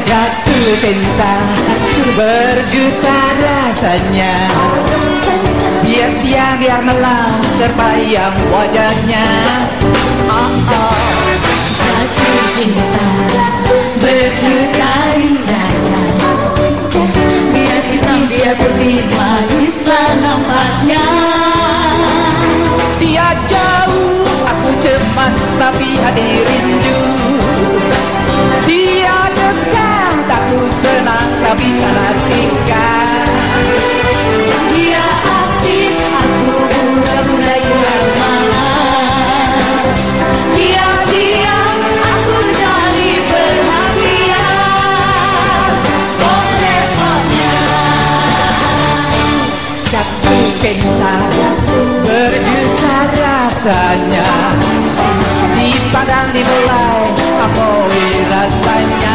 Jatuh cinta berjuta rasanya Biar siang biar malam terbayang wajahnya oh, oh. Jatuh cinta tapi hati rindu Dia dekat aku senang tapi salah tinggal. Dia aktif aku pura-pura malam. Dia diam aku cari perhatian. Oh repotnya. Jatuh cinta berjuta rasanya padang dimulai apoi rasanya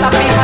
sabe